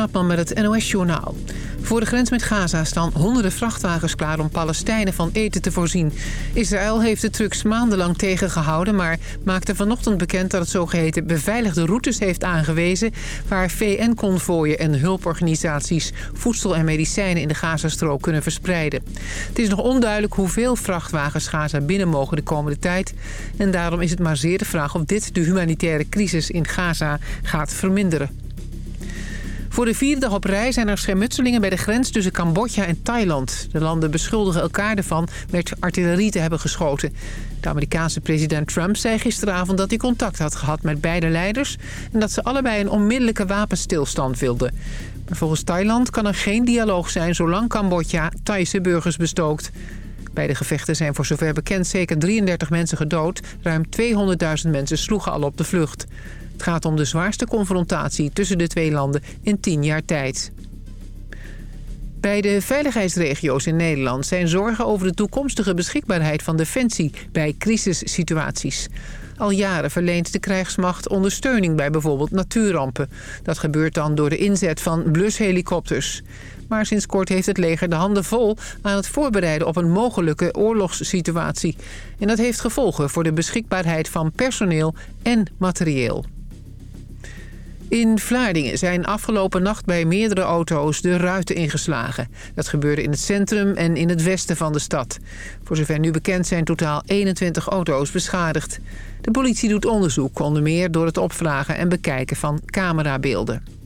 Met het NOS-journaal. Voor de grens met Gaza staan honderden vrachtwagens klaar om Palestijnen van eten te voorzien. Israël heeft de trucks maandenlang tegengehouden... maar maakte vanochtend bekend dat het zogeheten beveiligde routes heeft aangewezen... waar VN-convooien en hulporganisaties voedsel en medicijnen in de Gazastrook kunnen verspreiden. Het is nog onduidelijk hoeveel vrachtwagens Gaza binnen mogen de komende tijd. En daarom is het maar zeer de vraag of dit de humanitaire crisis in Gaza gaat verminderen. Voor de vierde dag op rij zijn er schermutselingen bij de grens tussen Cambodja en Thailand. De landen beschuldigen elkaar ervan met artillerie te hebben geschoten. De Amerikaanse president Trump zei gisteravond dat hij contact had gehad met beide leiders... en dat ze allebei een onmiddellijke wapenstilstand wilden. Maar volgens Thailand kan er geen dialoog zijn zolang Cambodja Thaise burgers bestookt. Bij de gevechten zijn voor zover bekend zeker 33 mensen gedood. Ruim 200.000 mensen sloegen al op de vlucht. Het gaat om de zwaarste confrontatie tussen de twee landen in tien jaar tijd. Bij de veiligheidsregio's in Nederland zijn zorgen over de toekomstige beschikbaarheid van defensie bij crisissituaties. Al jaren verleent de krijgsmacht ondersteuning bij bijvoorbeeld natuurrampen. Dat gebeurt dan door de inzet van blushelikopters. Maar sinds kort heeft het leger de handen vol aan het voorbereiden op een mogelijke oorlogssituatie. En dat heeft gevolgen voor de beschikbaarheid van personeel en materieel. In Vlaardingen zijn afgelopen nacht bij meerdere auto's de ruiten ingeslagen. Dat gebeurde in het centrum en in het westen van de stad. Voor zover nu bekend zijn totaal 21 auto's beschadigd. De politie doet onderzoek, onder meer door het opvragen en bekijken van camerabeelden.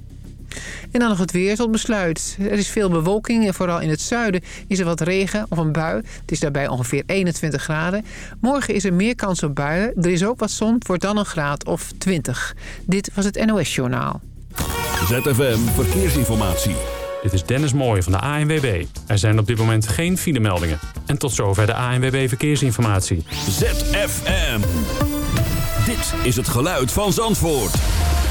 En dan nog het weer tot besluit. Er is veel bewolking en vooral in het zuiden is er wat regen of een bui. Het is daarbij ongeveer 21 graden. Morgen is er meer kans op buien. Er is ook wat zon, het wordt dan een graad of 20. Dit was het NOS Journaal. ZFM Verkeersinformatie. Dit is Dennis Mooij van de ANWB. Er zijn op dit moment geen filemeldingen. En tot zover de ANWB Verkeersinformatie. ZFM. Dit is het geluid van Zandvoort.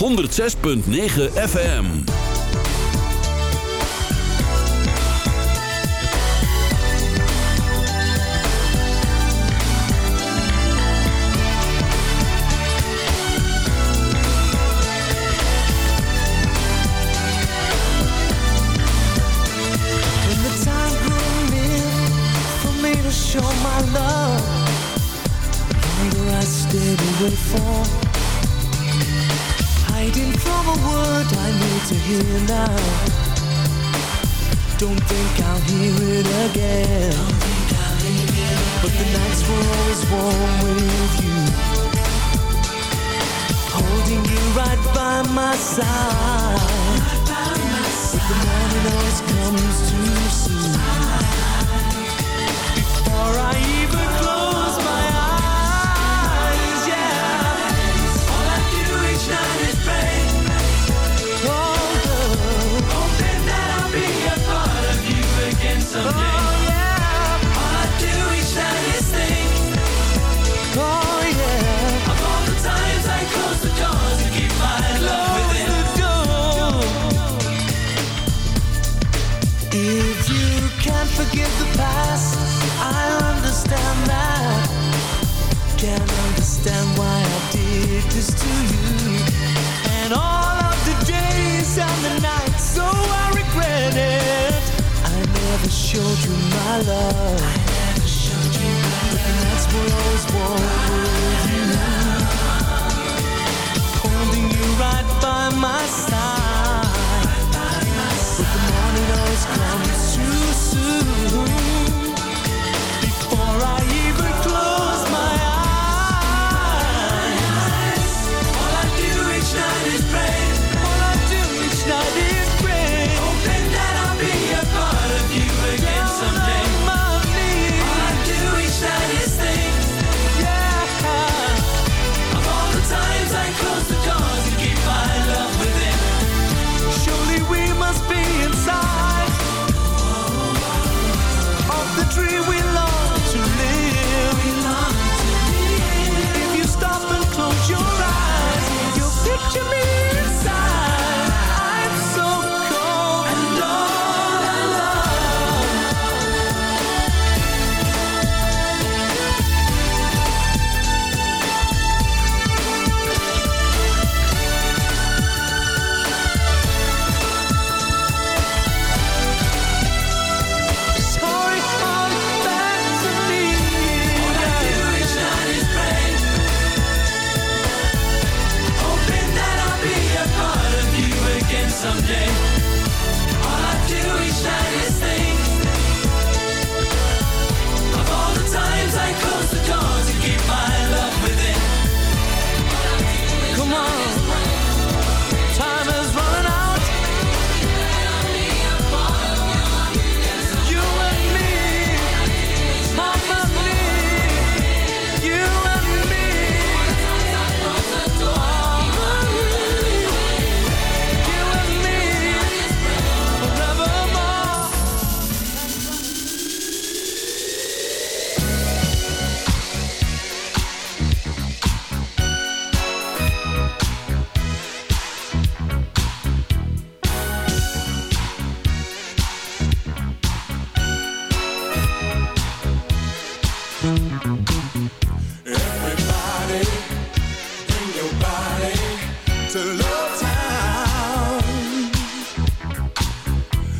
106.9 FM. show my love Longer I stayed away for Hiding from a word I need to hear now. Don't think I'll hear it again. But the nights were always warm with you. Holding you right by my side. But the morning always comes too soon. Before I my love I love warm with you Holding you right by my side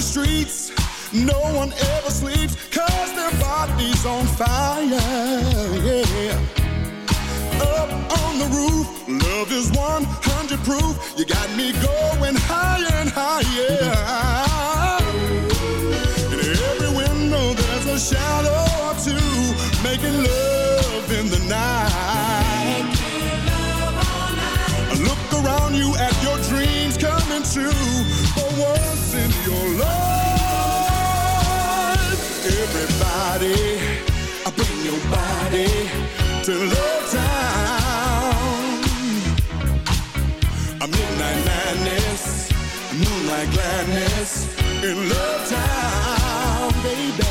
The streets, no one ever sleeps, cause their body's on fire. Yeah. Up on the roof, love is 100 proof. You got me going higher and higher. In every window, there's a shadow or two, making love in the night. Look around you at your dreams coming true. Once in your life, everybody, I bring your body to Love Town. A midnight madness, moonlight gladness in Love Town, baby.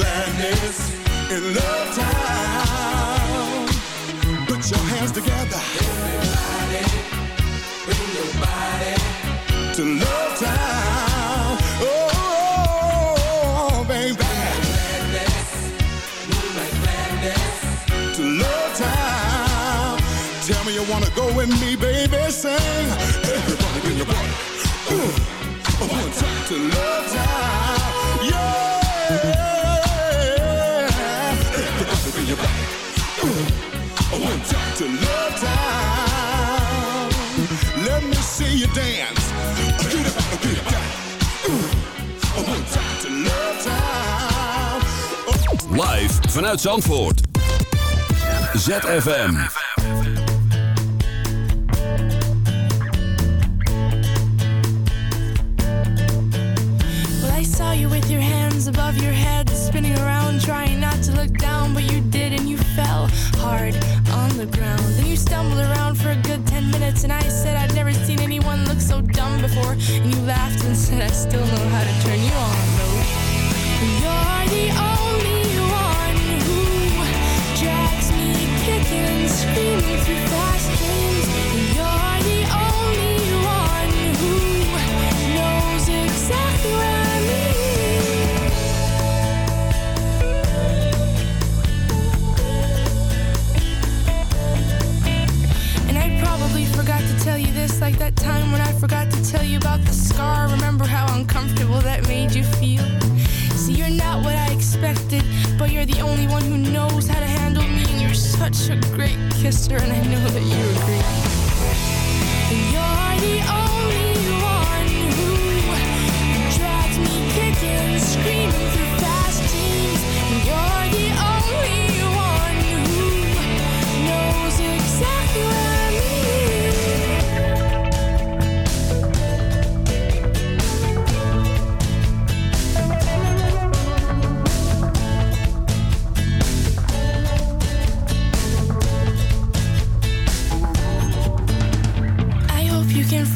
Gladness in Love Town. Put your hands together. Everybody, bring your body to Love Town. Oh, oh, oh, baby. To Love Town. Tell me you wanna go with me, baby. Sing. Everybody, bring your body. Ooh. One time to Love vanuit Zandvoort. ZFM. Well, I saw you with your hands above your head, spinning around, trying not to look down, but you did, and you fell hard on the ground. Then you stumbled around for a good ten minutes, and I said I'd never seen anyone look so dumb before, and you laughed and said I still know how to turn you on, though. You're the tell you this: like that time when I forgot to tell you about the scar. Remember how uncomfortable that made you feel? See, you're not what I expected, but you're the only one who knows how to handle me, you're such a great kisser, and I know that you agree. You're the only one who drags me kicking, screaming through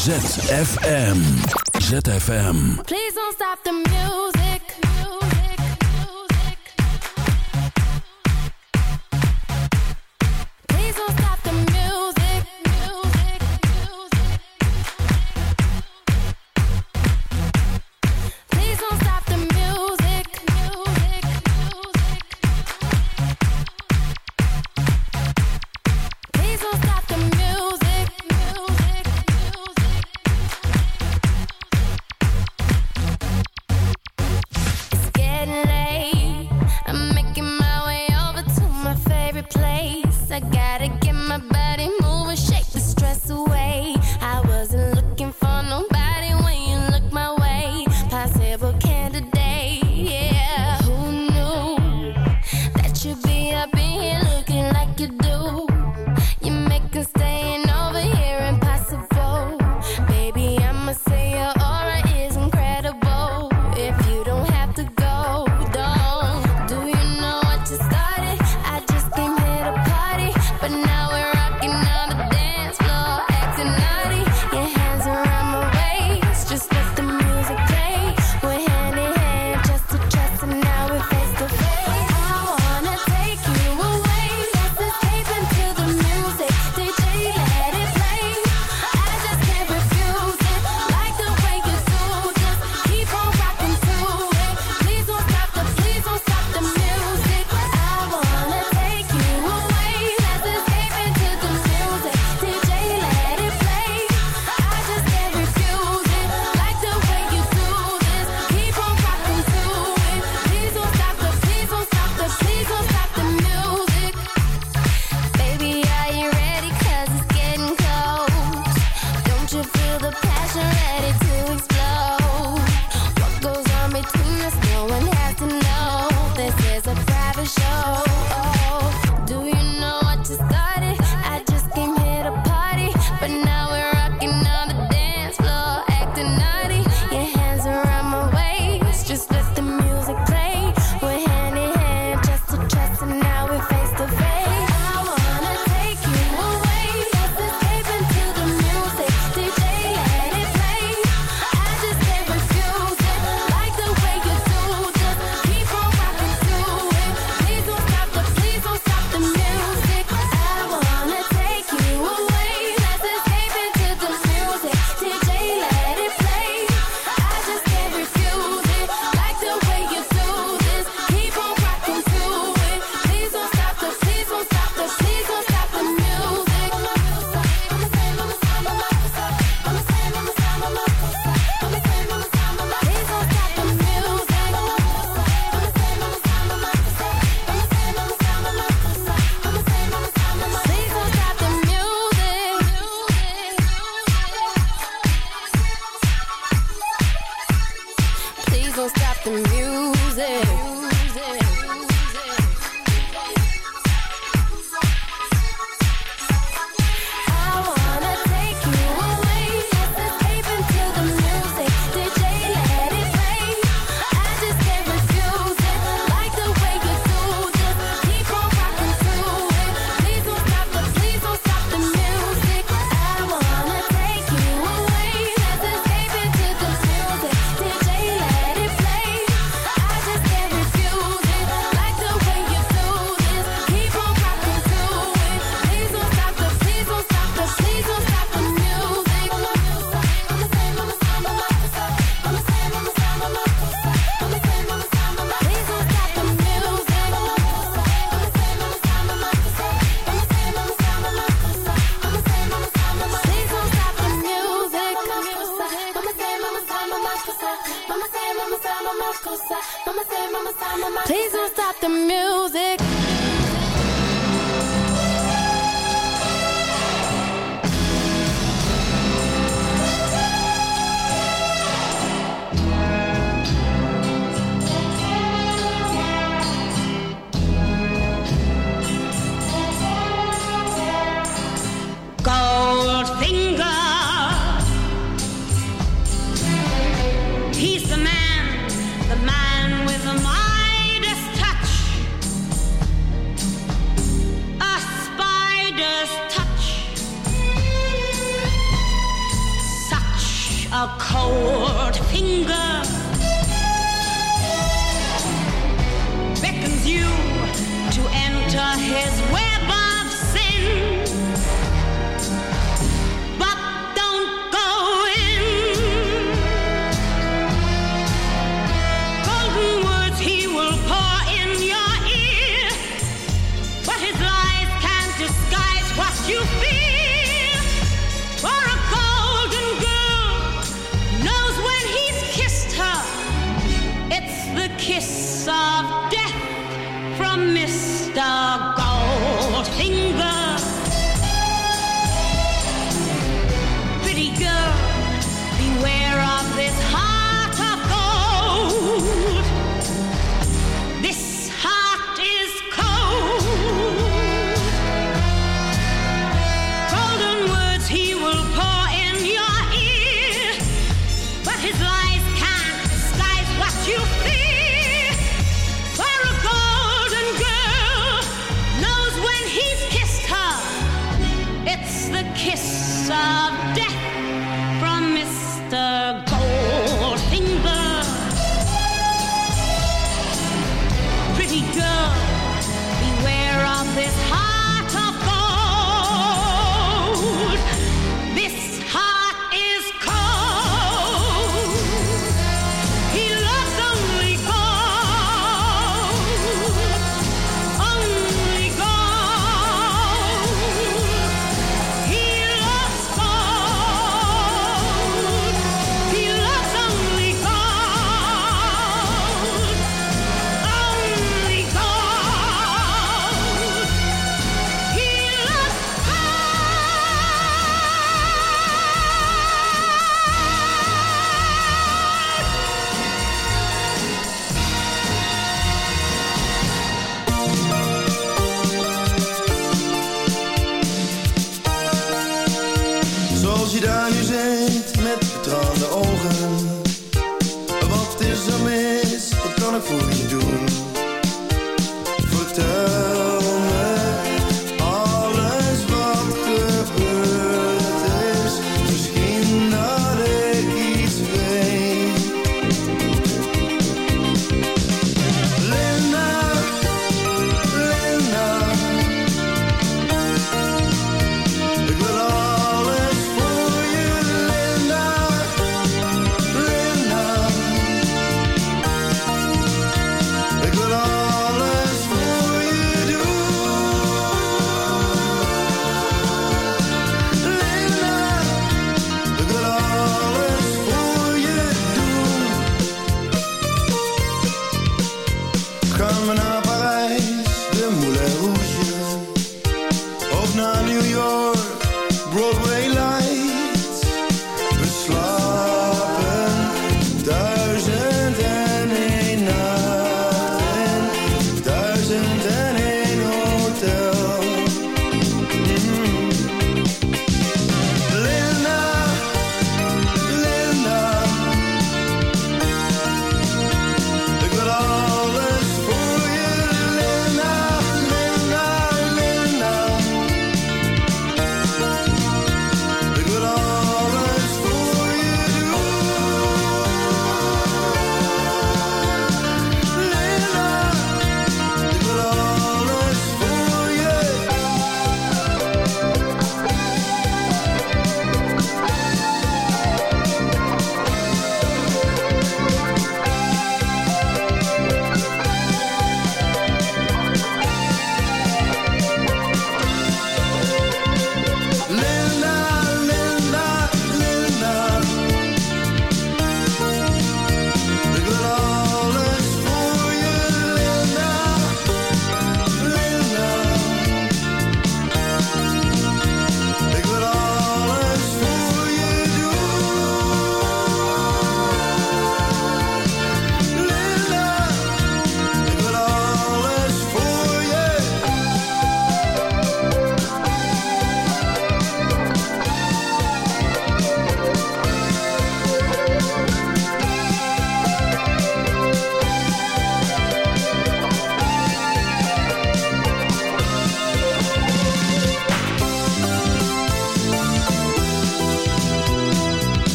ZFM. ZFM. Please don't stop the music. kiss of death from Mr.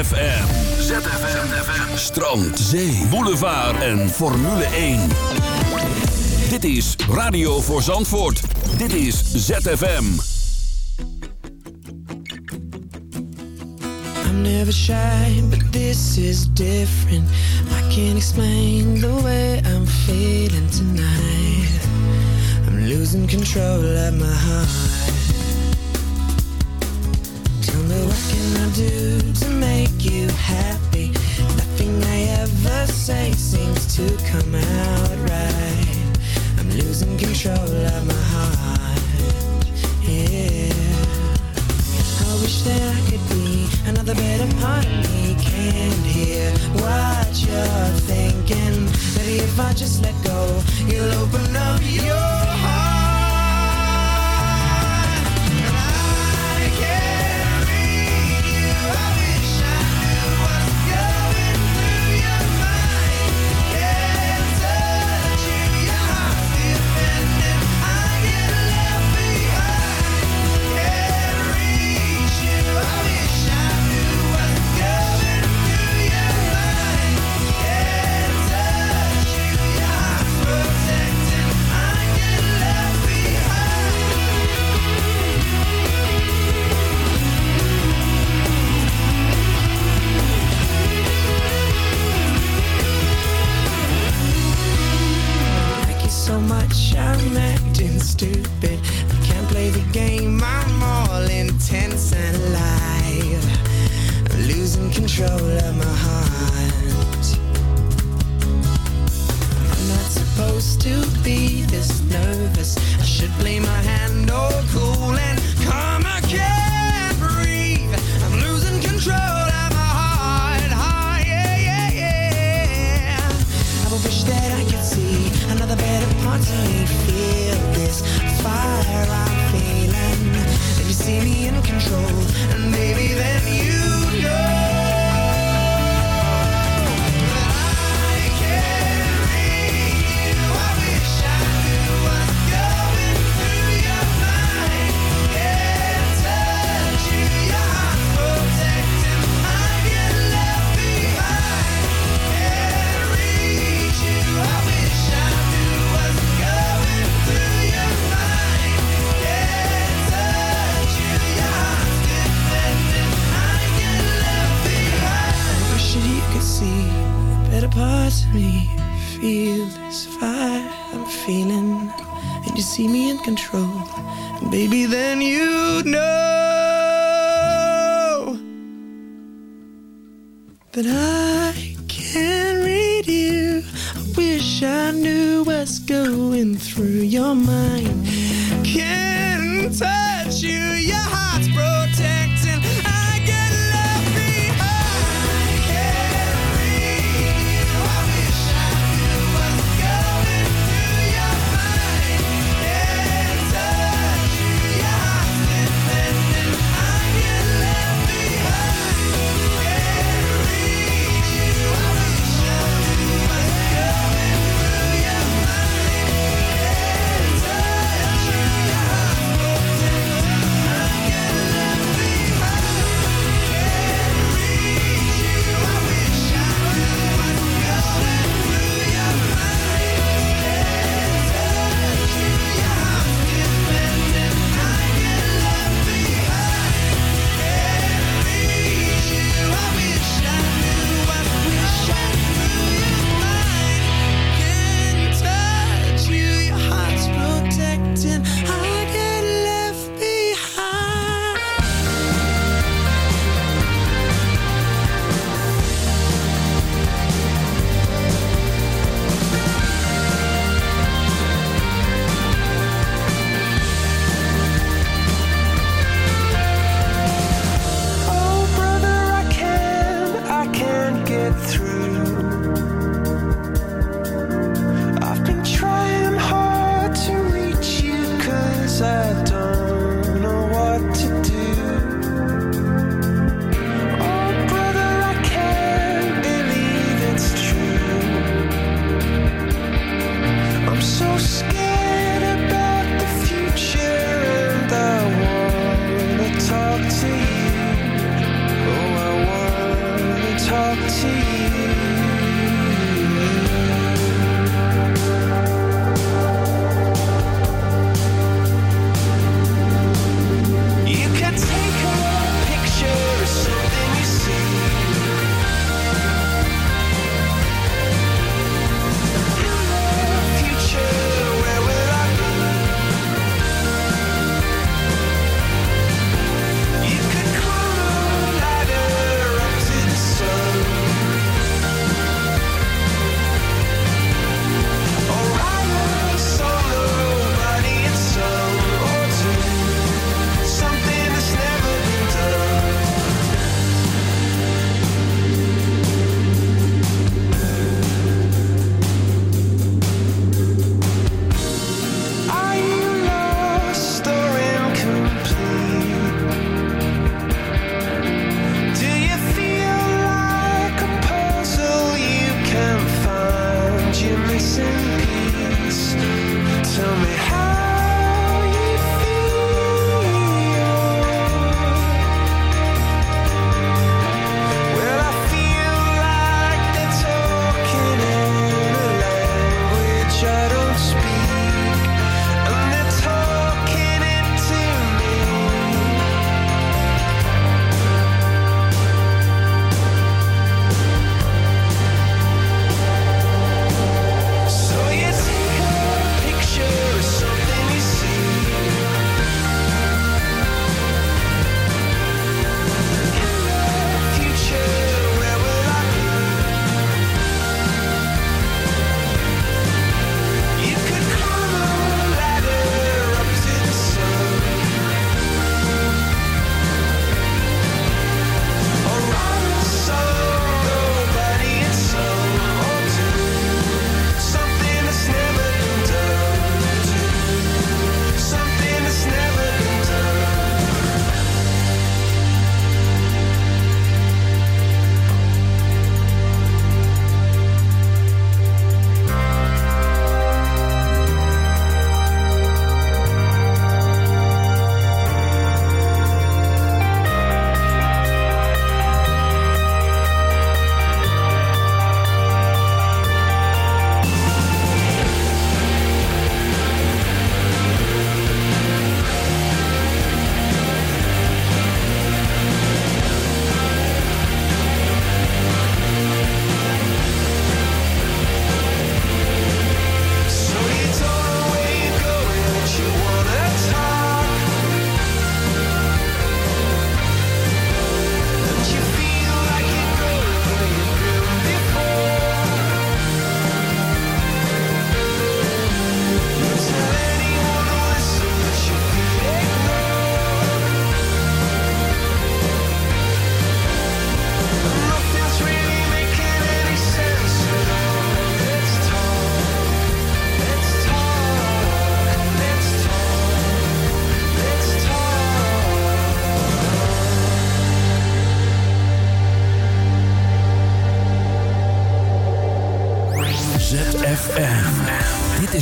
ZFM. ZFM. Strand, zee, boulevard en Formule 1. Dit is Radio voor Zandvoort. Dit is ZFM. I'm never shy, but this is different. I can't explain the way I'm feeling tonight. I'm losing control of my heart. see the better parts of me. Feel this fire I'm feeling, and you see me in control. And baby, then you know that I can read you. I wish I knew what's going through your mind. Can't tell.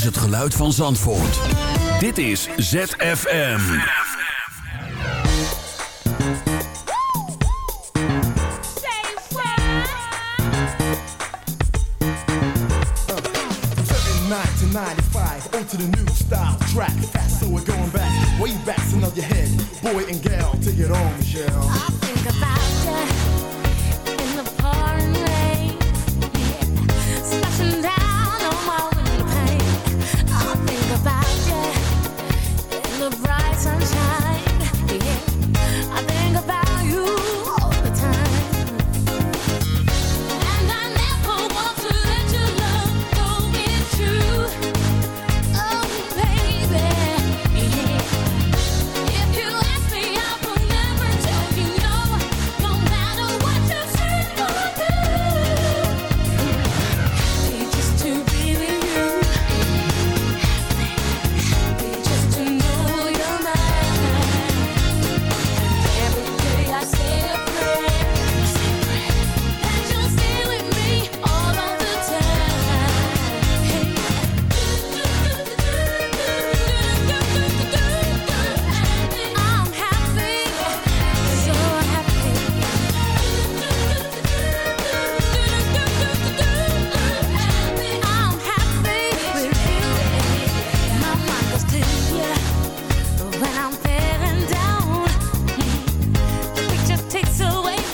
het geluid van Zandvoort. Dit is ZFM. To the new style track, fast, so we're going back, way back, so know your head, boy and gal, take it on, Michelle.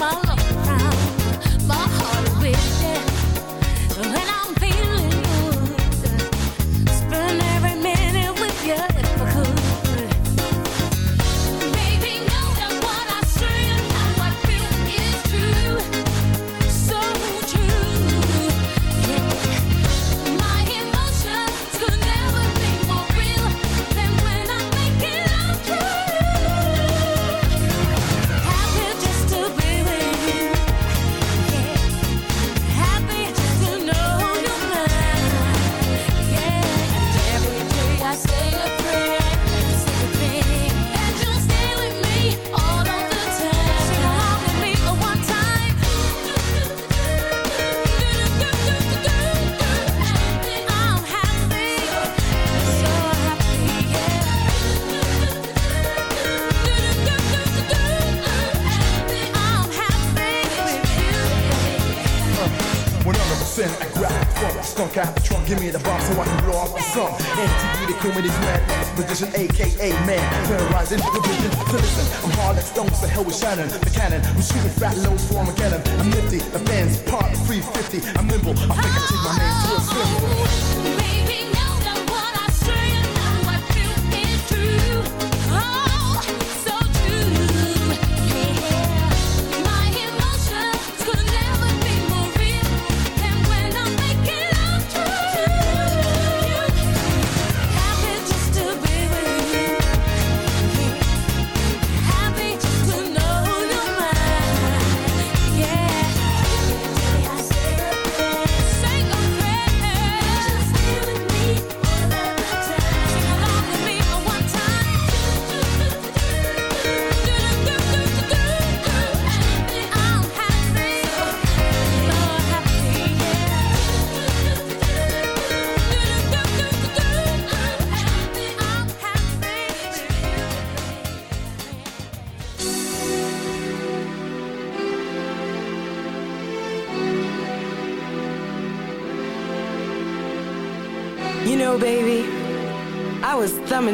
follow. cannon, the cannon. I'm shooting fat loads for again. I'm nifty, the fans part 350. I'm nimble,